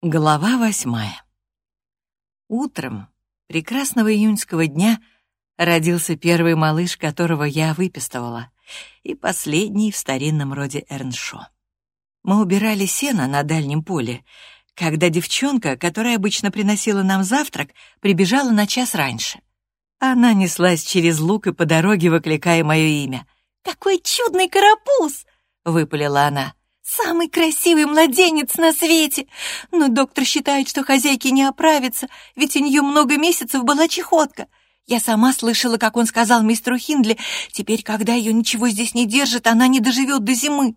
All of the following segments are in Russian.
Глава восьмая. Утром прекрасного июньского дня родился первый малыш, которого я выпистывала, и последний в старинном роде Эрншо. Мы убирали сено на дальнем поле, когда девчонка, которая обычно приносила нам завтрак, прибежала на час раньше. Она неслась через луг и по дороге, выкликая мое имя. «Какой чудный карапуз!» — выпалила она. Самый красивый младенец на свете. Но доктор считает, что хозяйке не оправится, ведь у нее много месяцев была чехотка. Я сама слышала, как он сказал мистеру Хиндли, теперь, когда ее ничего здесь не держит, она не доживет до зимы.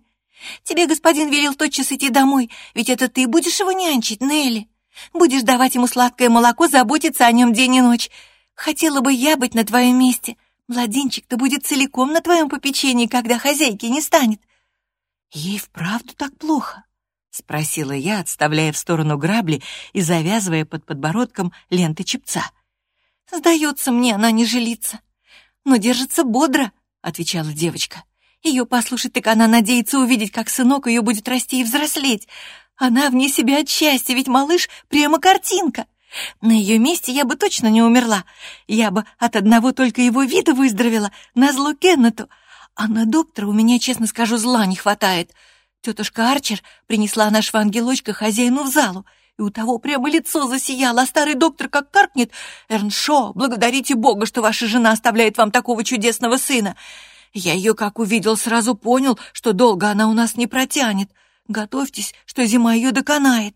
Тебе господин велел тотчас идти домой, ведь это ты будешь его нянчить, Нелли. Будешь давать ему сладкое молоко, заботиться о нем день и ночь. Хотела бы я быть на твоем месте. Младенчик-то будет целиком на твоем попечении, когда хозяйки не станет. «Ей вправду так плохо?» — спросила я, отставляя в сторону грабли и завязывая под подбородком ленты чепца. «Сдается мне, она не жилится. Но держится бодро», — отвечала девочка. «Ее послушать, так она надеется увидеть, как сынок ее будет расти и взрослеть. Она вне себя от счастья, ведь малыш прямо картинка. На ее месте я бы точно не умерла. Я бы от одного только его вида выздоровела, назло Кеннету, а на доктора у меня, честно скажу, зла не хватает. Тетушка Арчер принесла нашего ангелочка хозяину в залу, и у того прямо лицо засияло, а старый доктор как каркнет. «Эрншо, благодарите Бога, что ваша жена оставляет вам такого чудесного сына. Я ее, как увидел, сразу понял, что долго она у нас не протянет. Готовьтесь, что зима ее доконает.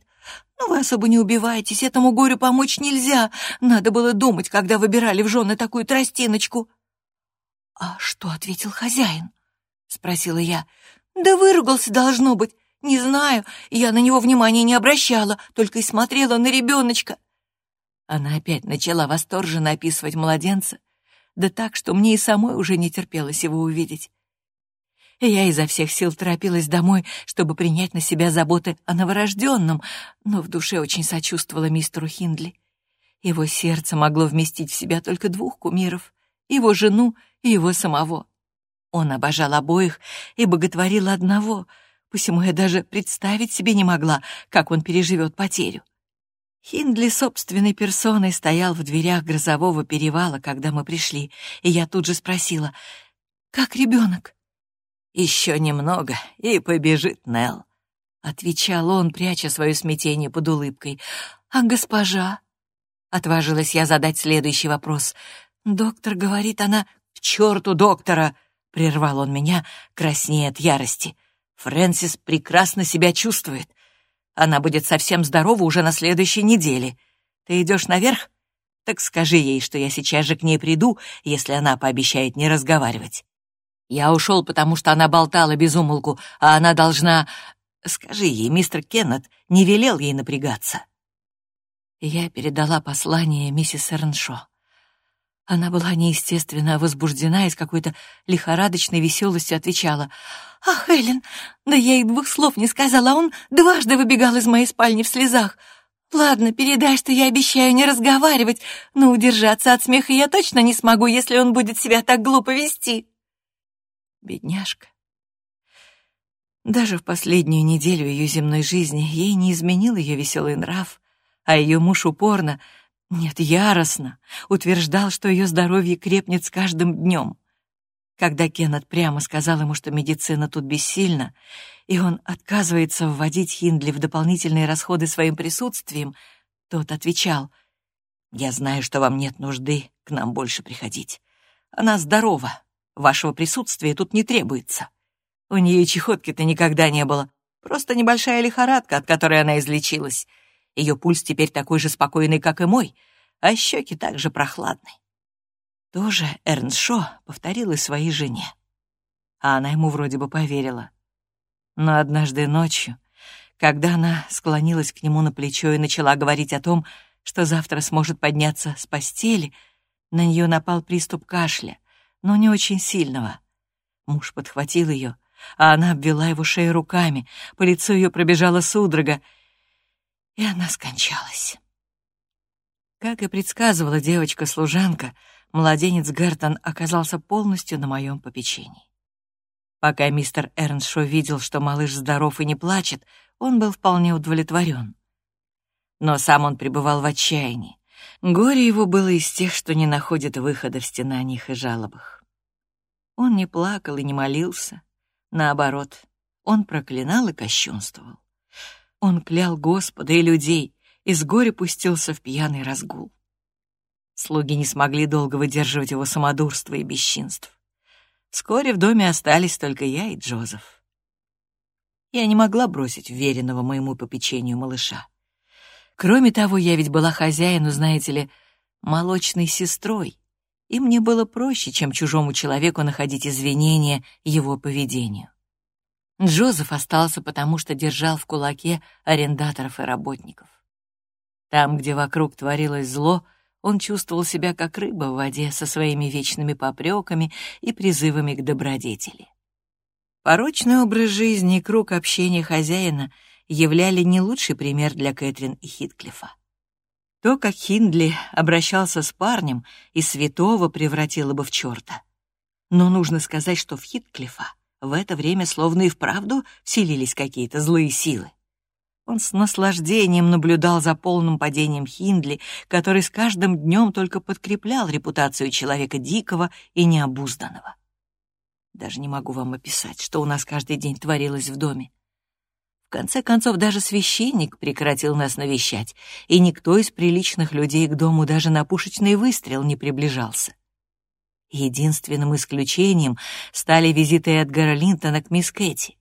Но вы особо не убивайтесь, этому горю помочь нельзя. Надо было думать, когда выбирали в жены такую тростиночку». «А что ответил хозяин?» — спросила я. «Да выругался, должно быть. Не знаю, я на него внимания не обращала, только и смотрела на ребеночка». Она опять начала восторженно описывать младенца, да так, что мне и самой уже не терпелось его увидеть. Я изо всех сил торопилась домой, чтобы принять на себя заботы о новорожденном, но в душе очень сочувствовала мистеру Хиндли. Его сердце могло вместить в себя только двух кумиров — его жену и его самого. Он обожал обоих и боготворил одного, посему я даже представить себе не могла, как он переживет потерю. Хиндли собственной персоной стоял в дверях грозового перевала, когда мы пришли, и я тут же спросила, «Как ребенок?» «Еще немного, и побежит Нелл», — отвечал он, пряча свое смятение под улыбкой. «А госпожа?» — отважилась я задать следующий вопрос. «Доктор говорит, она «К черту доктора!» — прервал он меня, краснея от ярости. «Фрэнсис прекрасно себя чувствует. Она будет совсем здорова уже на следующей неделе. Ты идешь наверх? Так скажи ей, что я сейчас же к ней приду, если она пообещает не разговаривать. Я ушел, потому что она болтала без умолку, а она должна... Скажи ей, мистер Кеннет не велел ей напрягаться». Я передала послание миссис Эрншо. Она была неестественно возбуждена и с какой-то лихорадочной веселостью отвечала. «Ах, Эллен, да я и двух слов не сказала, а он дважды выбегал из моей спальни в слезах. Ладно, передай, что я обещаю не разговаривать, но удержаться от смеха я точно не смогу, если он будет себя так глупо вести». Бедняжка. Даже в последнюю неделю ее земной жизни ей не изменил ее веселый нрав, а ее муж упорно — нет, яростно, утверждал, что ее здоровье крепнет с каждым днем. Когда Кеннет прямо сказал ему, что медицина тут бессильна, и он отказывается вводить Хиндли в дополнительные расходы своим присутствием, тот отвечал, «Я знаю, что вам нет нужды к нам больше приходить. Она здорова, вашего присутствия тут не требуется. У нее чехотки-то никогда не было, просто небольшая лихорадка, от которой она излечилась. Ее пульс теперь такой же спокойный, как и мой, а щеки также прохладны. Тоже Эрнст Шо повторил и своей жене. А она ему вроде бы поверила. Но однажды ночью, когда она склонилась к нему на плечо и начала говорить о том, что завтра сможет подняться с постели, на нее напал приступ кашля, но не очень сильного. Муж подхватил ее, а она обвела его шею руками, по лицу ее пробежала судорога, и она скончалась. Как и предсказывала девочка-служанка, младенец Гертон оказался полностью на моем попечении. Пока мистер Эрншо видел, что малыш здоров и не плачет, он был вполне удовлетворен. но сам он пребывал в отчаянии. Горе его было из тех, что не находит выхода в стенаниях и жалобах. Он не плакал и не молился. Наоборот, он проклинал и кощунствовал. Он клял Господа и людей, и с горя пустился в пьяный разгул. Слуги не смогли долго выдерживать его самодурство и бесчинств. Вскоре в доме остались только я и Джозеф. Я не могла бросить уверенного моему попечению малыша. Кроме того, я ведь была хозяину, знаете ли, молочной сестрой, и мне было проще, чем чужому человеку находить извинения его поведению. Джозеф остался потому, что держал в кулаке арендаторов и работников. Там, где вокруг творилось зло, он чувствовал себя как рыба в воде со своими вечными попреками и призывами к добродетели. Порочный образ жизни и круг общения хозяина являли не лучший пример для Кэтрин и Хитклифа. То, как Хиндли обращался с парнем, и святого превратило бы в черта. Но нужно сказать, что в Хитклифа в это время словно и вправду вселились какие-то злые силы. Он с наслаждением наблюдал за полным падением Хиндли, который с каждым днем только подкреплял репутацию человека дикого и необузданного. Даже не могу вам описать, что у нас каждый день творилось в доме. В конце концов, даже священник прекратил нас навещать, и никто из приличных людей к дому даже на пушечный выстрел не приближался. Единственным исключением стали визиты Эдгара Линтона к мисс Кэти.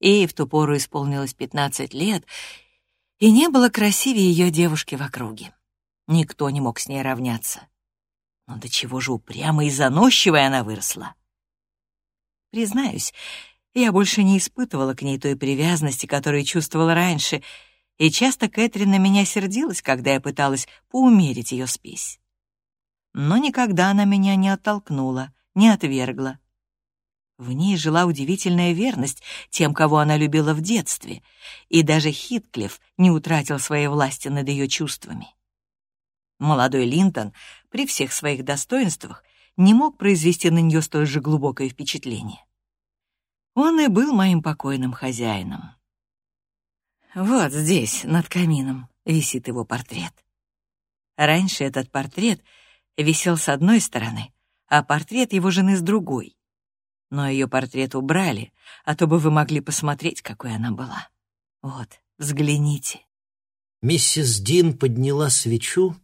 Ей в ту пору исполнилось 15 лет, и не было красивее ее девушки в округе. Никто не мог с ней равняться. Но до чего же упрямой и заносчивой она выросла. Признаюсь, я больше не испытывала к ней той привязанности, которую чувствовала раньше, и часто Кэтрин на меня сердилась, когда я пыталась поумерить ее спесь. Но никогда она меня не оттолкнула, не отвергла. В ней жила удивительная верность тем, кого она любила в детстве, и даже Хитклифф не утратил своей власти над ее чувствами. Молодой Линтон при всех своих достоинствах не мог произвести на нее столь же глубокое впечатление. Он и был моим покойным хозяином. Вот здесь, над камином, висит его портрет. Раньше этот портрет висел с одной стороны, а портрет его жены с другой но ее портрет убрали, а то бы вы могли посмотреть, какой она была. Вот, взгляните. Миссис Дин подняла свечу,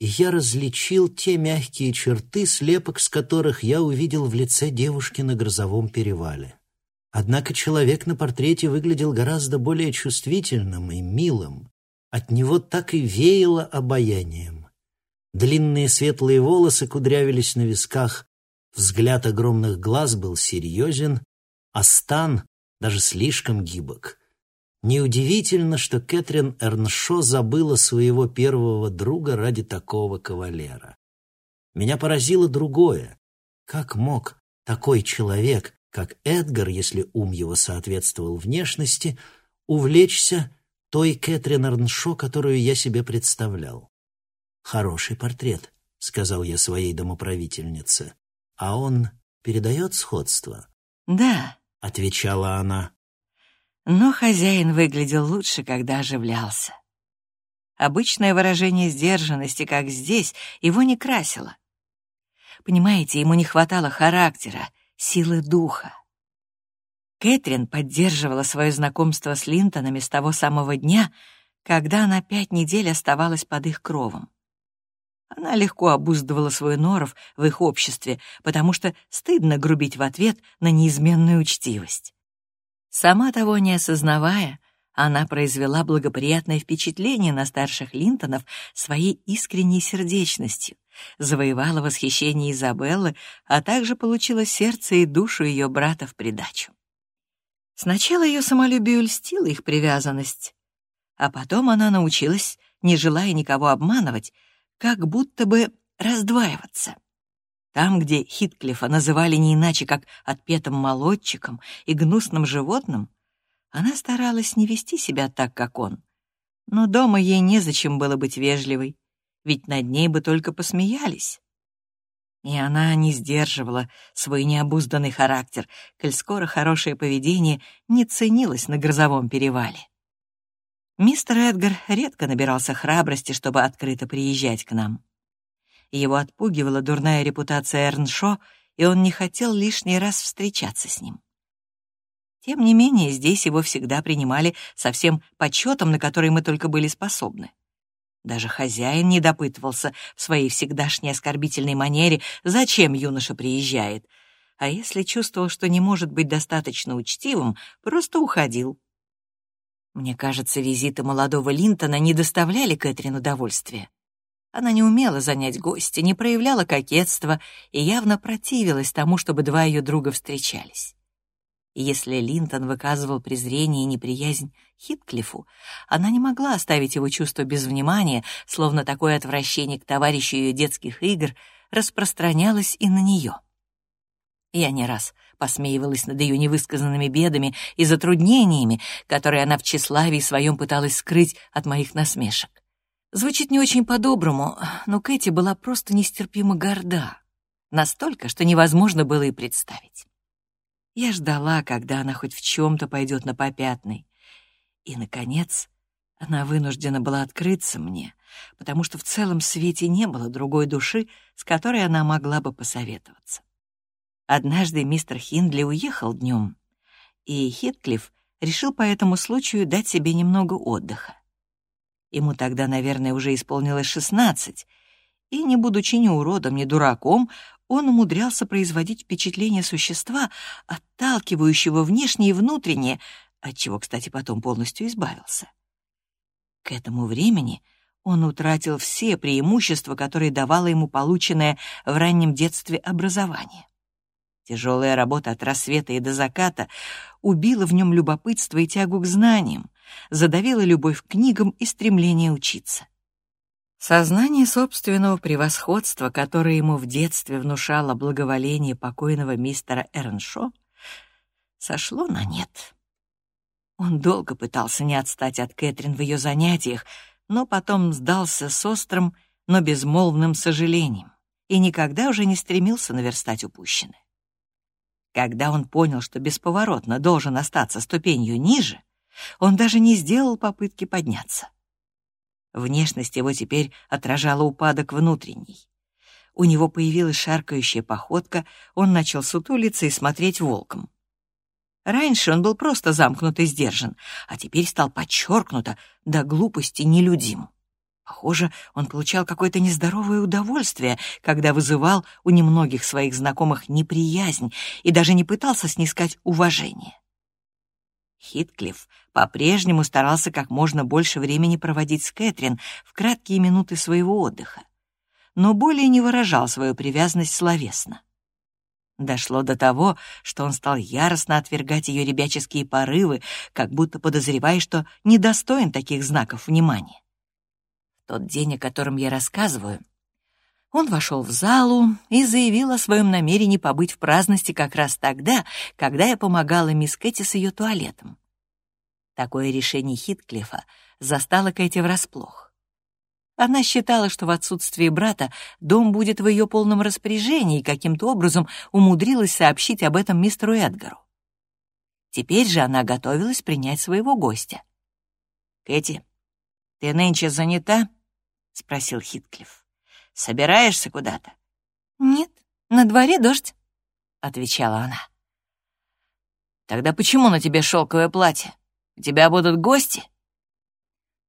и я различил те мягкие черты, слепок с которых я увидел в лице девушки на грозовом перевале. Однако человек на портрете выглядел гораздо более чувствительным и милым. От него так и веяло обаянием. Длинные светлые волосы кудрявились на висках, Взгляд огромных глаз был серьезен, а стан даже слишком гибок. Неудивительно, что Кэтрин Эрншо забыла своего первого друга ради такого кавалера. Меня поразило другое. Как мог такой человек, как Эдгар, если ум его соответствовал внешности, увлечься той Кэтрин Эрншо, которую я себе представлял? «Хороший портрет», — сказал я своей домоправительнице. А он передает сходство? Да, отвечала она. Но хозяин выглядел лучше, когда оживлялся. Обычное выражение сдержанности, как здесь, его не красило. Понимаете, ему не хватало характера, силы духа. Кэтрин поддерживала свое знакомство с Линтонами с того самого дня, когда она пять недель оставалась под их кровом. Она легко обуздывала свой норов в их обществе, потому что стыдно грубить в ответ на неизменную учтивость. Сама того не осознавая, она произвела благоприятное впечатление на старших Линтонов своей искренней сердечностью, завоевала восхищение Изабеллы, а также получила сердце и душу ее брата в придачу. Сначала ее самолюбие льстило их привязанность, а потом она научилась, не желая никого обманывать, как будто бы раздваиваться. Там, где Хитклифа называли не иначе, как отпетым молодчиком и гнусным животным, она старалась не вести себя так, как он. Но дома ей незачем было быть вежливой, ведь над ней бы только посмеялись. И она не сдерживала свой необузданный характер, коль скоро хорошее поведение не ценилось на грозовом перевале. Мистер Эдгар редко набирался храбрости, чтобы открыто приезжать к нам. Его отпугивала дурная репутация Эрншо, и он не хотел лишний раз встречаться с ним. Тем не менее, здесь его всегда принимали со всем почетом, на который мы только были способны. Даже хозяин не допытывался в своей всегдашней оскорбительной манере, зачем юноша приезжает, а если чувствовал, что не может быть достаточно учтивым, просто уходил. Мне кажется, визиты молодого Линтона не доставляли Кэтрин удовольствия. Она не умела занять гостя, не проявляла кокетства и явно противилась тому, чтобы два ее друга встречались. И если Линтон выказывал презрение и неприязнь Хитклифу, она не могла оставить его чувство без внимания, словно такое отвращение к товарищу ее детских игр распространялось и на нее. Я не раз посмеивалась над ее невысказанными бедами и затруднениями, которые она в тщеславии своем пыталась скрыть от моих насмешек. Звучит не очень по-доброму, но Кэти была просто нестерпимо горда. Настолько, что невозможно было и представить. Я ждала, когда она хоть в чем-то пойдет на попятный. И, наконец, она вынуждена была открыться мне, потому что в целом свете не было другой души, с которой она могла бы посоветоваться. Однажды мистер Хиндли уехал днем, и Хитклифф решил по этому случаю дать себе немного отдыха. Ему тогда, наверное, уже исполнилось шестнадцать, и, не будучи ни уродом, ни дураком, он умудрялся производить впечатление существа, отталкивающего внешнее и внутреннее, от чего, кстати, потом полностью избавился. К этому времени он утратил все преимущества, которые давало ему полученное в раннем детстве образование. Тяжелая работа от рассвета и до заката убила в нем любопытство и тягу к знаниям, задавила любовь к книгам и стремление учиться. Сознание собственного превосходства, которое ему в детстве внушало благоволение покойного мистера Эрншо, сошло на нет. Он долго пытался не отстать от Кэтрин в ее занятиях, но потом сдался с острым, но безмолвным сожалением и никогда уже не стремился наверстать упущенное. Когда он понял, что бесповоротно должен остаться ступенью ниже, он даже не сделал попытки подняться. Внешность его теперь отражала упадок внутренний. У него появилась шаркающая походка, он начал сутулиться и смотреть волком. Раньше он был просто замкнут и сдержан, а теперь стал подчеркнуто до глупости нелюдим. Похоже, он получал какое-то нездоровое удовольствие, когда вызывал у немногих своих знакомых неприязнь и даже не пытался снискать уважение. Хитклифф по-прежнему старался как можно больше времени проводить с Кэтрин в краткие минуты своего отдыха, но более не выражал свою привязанность словесно. Дошло до того, что он стал яростно отвергать ее ребяческие порывы, как будто подозревая, что недостоин таких знаков внимания. Тот день, о котором я рассказываю, он вошел в залу и заявил о своем намерении побыть в праздности как раз тогда, когда я помогала мисс Кэти с ее туалетом. Такое решение Хитклифа застало Кэти врасплох. Она считала, что в отсутствие брата дом будет в ее полном распоряжении и каким-то образом умудрилась сообщить об этом мистеру Эдгару. Теперь же она готовилась принять своего гостя. «Кэти, ты нынче занята?» — спросил Хитклифф. Собираешься куда-то?» «Нет, на дворе дождь», — отвечала она. «Тогда почему на тебе шелковое платье? У тебя будут гости?»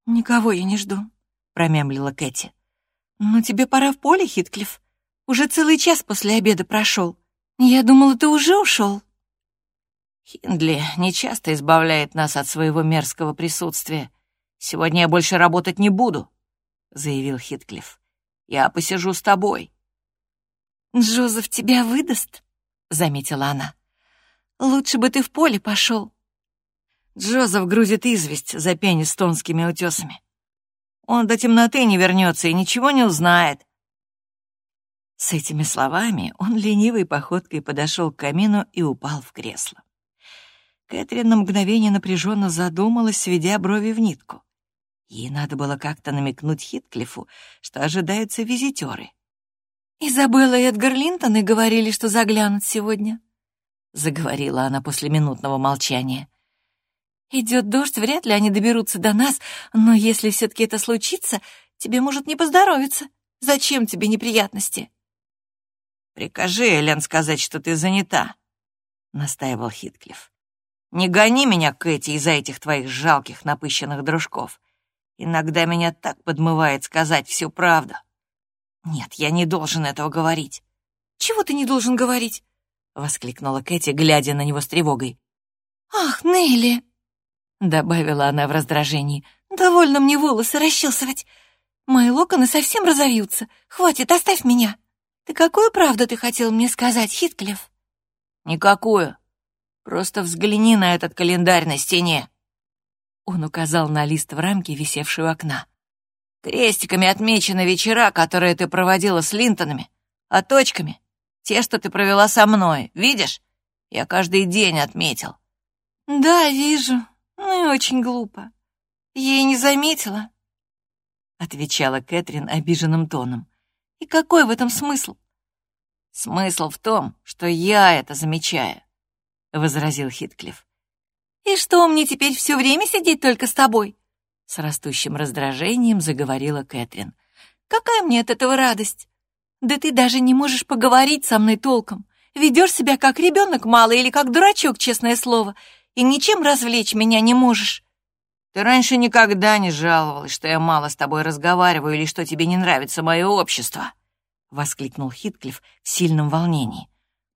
«Никого я не жду», — промямлила Кэти. «Но тебе пора в поле, Хитклифф. Уже целый час после обеда прошел. Я думала, ты уже ушел». Хиндли нечасто избавляет нас от своего мерзкого присутствия. Сегодня я больше работать не буду, — заявил Хитклифф. Я посижу с тобой». «Джозеф тебя выдаст», — заметила она. «Лучше бы ты в поле пошел». Джозеф грузит известь за пенистонскими утесами. Он до темноты не вернется и ничего не узнает. С этими словами он ленивой походкой подошел к камину и упал в кресло. Кэтрин на мгновение напряженно задумалась, сведя брови в нитку. Ей надо было как-то намекнуть Хитклифу, что ожидаются визитеры. «Изабелла и Эдгар Линтоны говорили, что заглянут сегодня», — заговорила она после минутного молчания. Идет дождь, вряд ли они доберутся до нас, но если все-таки это случится, тебе может не поздоровиться. Зачем тебе неприятности?» «Прикажи, Элен, сказать, что ты занята», — настаивал Хитклифф. «Не гони меня, Кэти, из-за этих твоих жалких напыщенных дружков. Иногда меня так подмывает сказать всю правду. Нет, я не должен этого говорить». «Чего ты не должен говорить?» — воскликнула Кэти, глядя на него с тревогой. «Ах, Нелли!» — добавила она в раздражении. «Довольно мне волосы расчесывать. Мои локоны совсем разовьются. Хватит, оставь меня. Ты какую правду ты хотел мне сказать, Хитклифф?» «Никакую. Просто взгляни на этот календарь на стене». Он указал на лист в рамке, висевший у окна. «Крестиками отмечены вечера, которые ты проводила с Линтонами, а точками — те, что ты провела со мной. Видишь? Я каждый день отметил». «Да, вижу. Ну и очень глупо. Я и не заметила», — отвечала Кэтрин обиженным тоном. «И какой в этом смысл?» «Смысл в том, что я это замечаю», — возразил Хитклифф. «И что, мне теперь все время сидеть только с тобой?» С растущим раздражением заговорила Кэтрин. «Какая мне от этого радость? Да ты даже не можешь поговорить со мной толком. Ведешь себя как ребенок малый или как дурачок, честное слово, и ничем развлечь меня не можешь». «Ты раньше никогда не жаловалась, что я мало с тобой разговариваю или что тебе не нравится мое общество», — воскликнул Хитклифф в сильном волнении.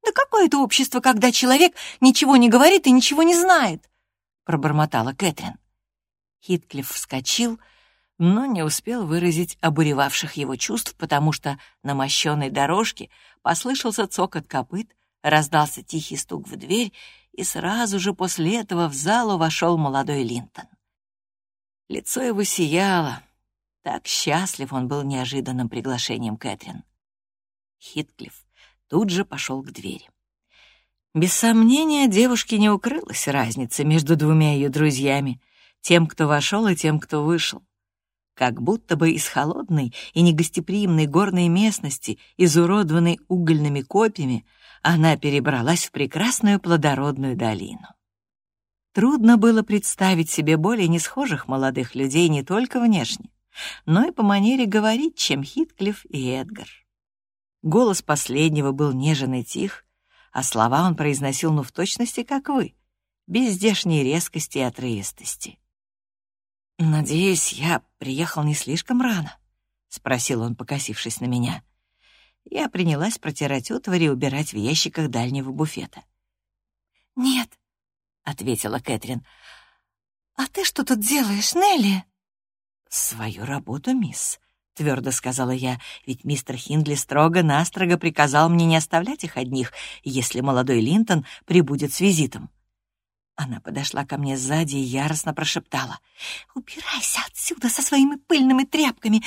«Да какое это общество, когда человек ничего не говорит и ничего не знает?» — пробормотала Кэтрин. Хитклифф вскочил, но не успел выразить обуревавших его чувств, потому что на мощенной дорожке послышался цокот копыт, раздался тихий стук в дверь, и сразу же после этого в залу вошел молодой Линтон. Лицо его сияло. Так счастлив он был неожиданным приглашением Кэтрин. Хитклифф тут же пошел к двери. Без сомнения, девушке не укрылась разница между двумя ее друзьями, тем, кто вошел, и тем, кто вышел. Как будто бы из холодной и негостеприимной горной местности, изуродованной угольными копьями, она перебралась в прекрасную плодородную долину. Трудно было представить себе более несхожих молодых людей не только внешне, но и по манере говорить, чем Хитклифф и Эдгар. Голос последнего был нежен и тих, а слова он произносил ну в точности, как вы, без здешней резкости и отрывистости. «Надеюсь, я приехал не слишком рано?» — спросил он, покосившись на меня. Я принялась протирать утварь и убирать в ящиках дальнего буфета. «Нет», — ответила Кэтрин. «А ты что тут делаешь, Нелли?» «Свою работу, мисс», — твердо сказала я, ведь мистер Хиндли строго-настрого приказал мне не оставлять их одних, если молодой Линтон прибудет с визитом. Она подошла ко мне сзади и яростно прошептала. «Убирайся отсюда со своими пыльными тряпками.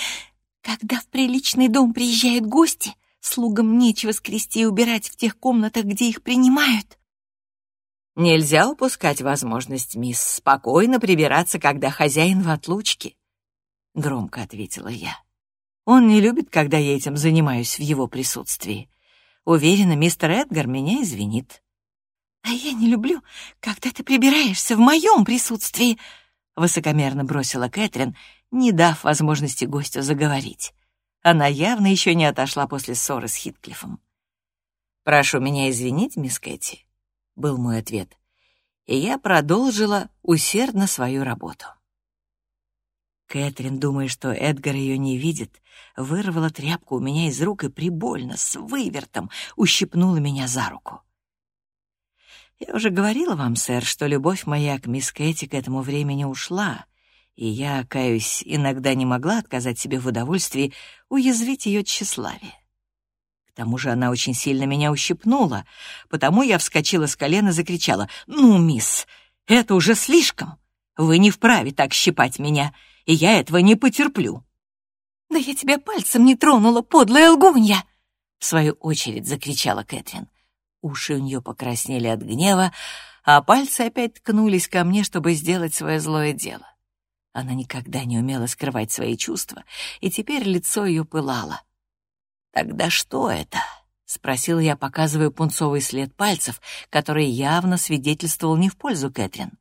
Когда в приличный дом приезжают гости, слугам нечего скрести и убирать в тех комнатах, где их принимают». Нельзя упускать возможность, мисс, спокойно прибираться, когда хозяин в отлучке, — громко ответила я. Он не любит, когда я этим занимаюсь в его присутствии. Уверена, мистер Эдгар меня извинит. «А я не люблю, когда ты прибираешься в моем присутствии», — высокомерно бросила Кэтрин, не дав возможности гостю заговорить. Она явно еще не отошла после ссоры с Хитклифом. «Прошу меня извинить, мисс Кэти», — был мой ответ. И я продолжила усердно свою работу. Кэтрин, думая, что Эдгар ее не видит, вырвала тряпку у меня из рук и прибольно, с вывертом, ущипнула меня за руку. Я уже говорила вам, сэр, что любовь моя к мисс Кэти к этому времени ушла, и я, каюсь, иногда не могла отказать себе в удовольствии уязвить ее тщеславие. К тому же она очень сильно меня ущипнула, потому я вскочила с колена и закричала «Ну, мисс, это уже слишком! Вы не вправе так щипать меня, и я этого не потерплю!» «Да я тебя пальцем не тронула, подлая лгунья!» В свою очередь закричала Кэтрин. Уши у нее покраснели от гнева, а пальцы опять ткнулись ко мне, чтобы сделать свое злое дело. Она никогда не умела скрывать свои чувства, и теперь лицо ее пылало. «Тогда что это?» — спросил я, показывая пунцовый след пальцев, который явно свидетельствовал не в пользу Кэтрин.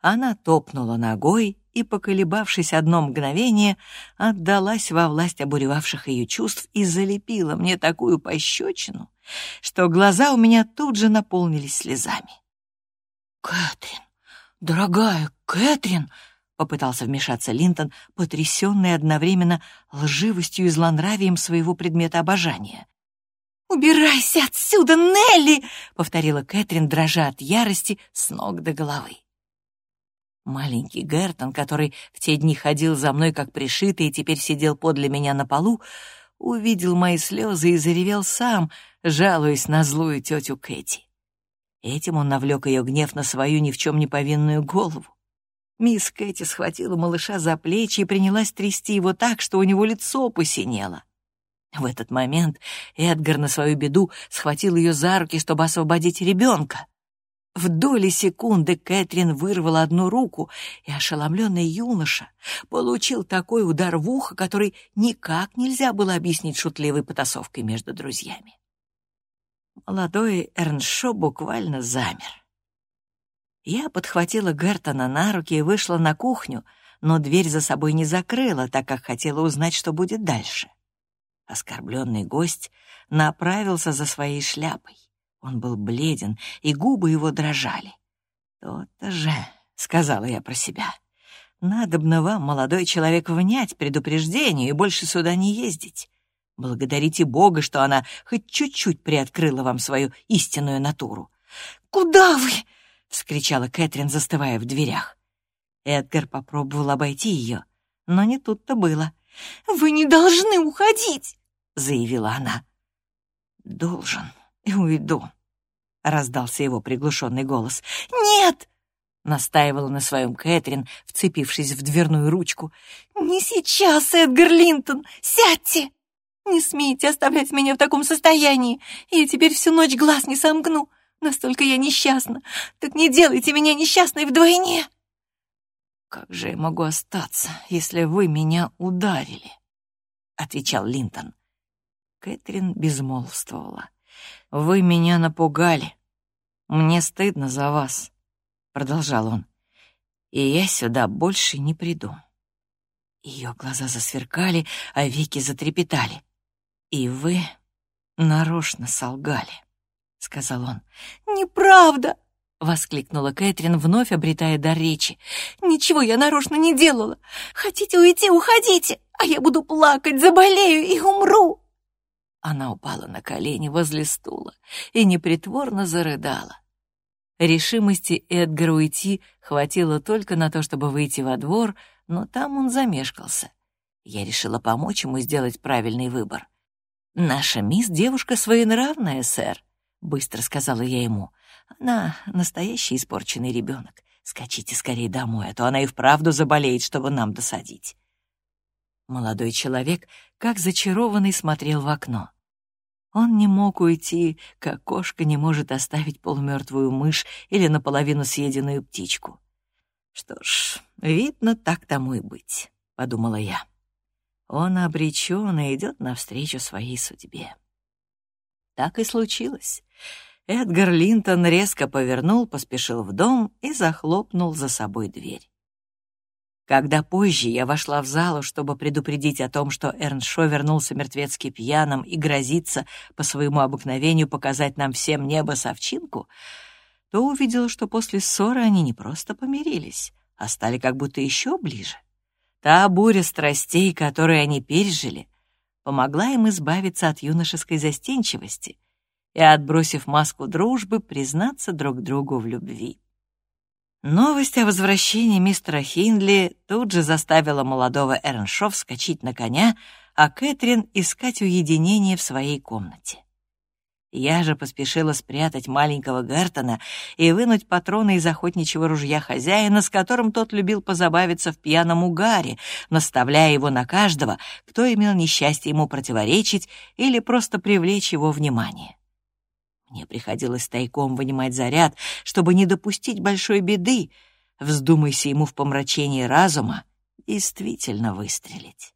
Она топнула ногой и, поколебавшись одно мгновение, отдалась во власть обуревавших ее чувств и залепила мне такую пощечину, что глаза у меня тут же наполнились слезами. «Кэтрин, дорогая Кэтрин!» — попытался вмешаться Линтон, потрясенный одновременно лживостью и злонравием своего предмета обожания. «Убирайся отсюда, Нелли!» — повторила Кэтрин, дрожа от ярости с ног до головы. Маленький Гертон, который в те дни ходил за мной как пришитый и теперь сидел подле меня на полу, увидел мои слезы и заревел сам, жалуясь на злую тетю Кэти. Этим он навлек ее гнев на свою ни в чем не повинную голову. Мисс Кэти схватила малыша за плечи и принялась трясти его так, что у него лицо посинело. В этот момент Эдгар на свою беду схватил ее за руки, чтобы освободить ребенка. В доли секунды Кэтрин вырвала одну руку, и ошеломленный юноша получил такой удар в ухо, который никак нельзя было объяснить шутливой потасовкой между друзьями. Молодой Эрншо буквально замер. Я подхватила Гертона на руки и вышла на кухню, но дверь за собой не закрыла, так как хотела узнать, что будет дальше. Оскорбленный гость направился за своей шляпой. Он был бледен, и губы его дрожали. «То-то же», — сказала я про себя, — «надобно вам, молодой человек, внять предупреждению и больше сюда не ездить. Благодарите Бога, что она хоть чуть-чуть приоткрыла вам свою истинную натуру». «Куда вы?» — вскричала Кэтрин, застывая в дверях. Эдгар попробовал обойти ее, но не тут-то было. «Вы не должны уходить!» — заявила она. «Должен и уйду», — раздался его приглушенный голос. «Нет!» — настаивала на своем Кэтрин, вцепившись в дверную ручку. «Не сейчас, Эдгар Линтон! Сядьте! Не смейте оставлять меня в таком состоянии! Я теперь всю ночь глаз не сомкну! Настолько я несчастна! Так не делайте меня несчастной вдвойне!» «Как же я могу остаться, если вы меня ударили?» — отвечал Линтон. Кэтрин безмолвствовала. «Вы меня напугали. Мне стыдно за вас», — продолжал он. «И я сюда больше не приду». Ее глаза засверкали, а веки затрепетали. «И вы нарочно солгали», — сказал он. «Неправда!» — воскликнула Кэтрин, вновь обретая дар речи. «Ничего я нарочно не делала. Хотите уйти — уходите, а я буду плакать, заболею и умру!» Она упала на колени возле стула и непритворно зарыдала. Решимости Эдгара уйти хватило только на то, чтобы выйти во двор, но там он замешкался. Я решила помочь ему сделать правильный выбор. «Наша мисс — девушка своенравная, сэр», — быстро сказала я ему. «Она настоящий испорченный ребенок. Скачите скорее домой, а то она и вправду заболеет, чтобы нам досадить». Молодой человек, как зачарованный, смотрел в окно. Он не мог уйти, как кошка не может оставить полумертвую мышь или наполовину съеденную птичку. «Что ж, видно, так тому и быть», — подумала я. Он обречен и идет навстречу своей судьбе. Так и случилось. Эдгар Линтон резко повернул, поспешил в дом и захлопнул за собой дверь. Когда позже я вошла в залу, чтобы предупредить о том, что Эрншо вернулся мертвецки пьяным и грозится по своему обыкновению показать нам всем небо с овчинку, то увидела, что после ссоры они не просто помирились, а стали как будто еще ближе. Та буря страстей, которую они пережили, помогла им избавиться от юношеской застенчивости и, отбросив маску дружбы, признаться друг другу в любви. Новость о возвращении мистера Хиндли тут же заставила молодого Эрншо вскочить на коня, а Кэтрин искать уединение в своей комнате. Я же поспешила спрятать маленького Гертона и вынуть патроны из охотничьего ружья хозяина, с которым тот любил позабавиться в пьяном угаре, наставляя его на каждого, кто имел несчастье ему противоречить или просто привлечь его внимание. Мне приходилось тайком вынимать заряд, чтобы не допустить большой беды. Вздумайся ему в помрачении разума действительно выстрелить.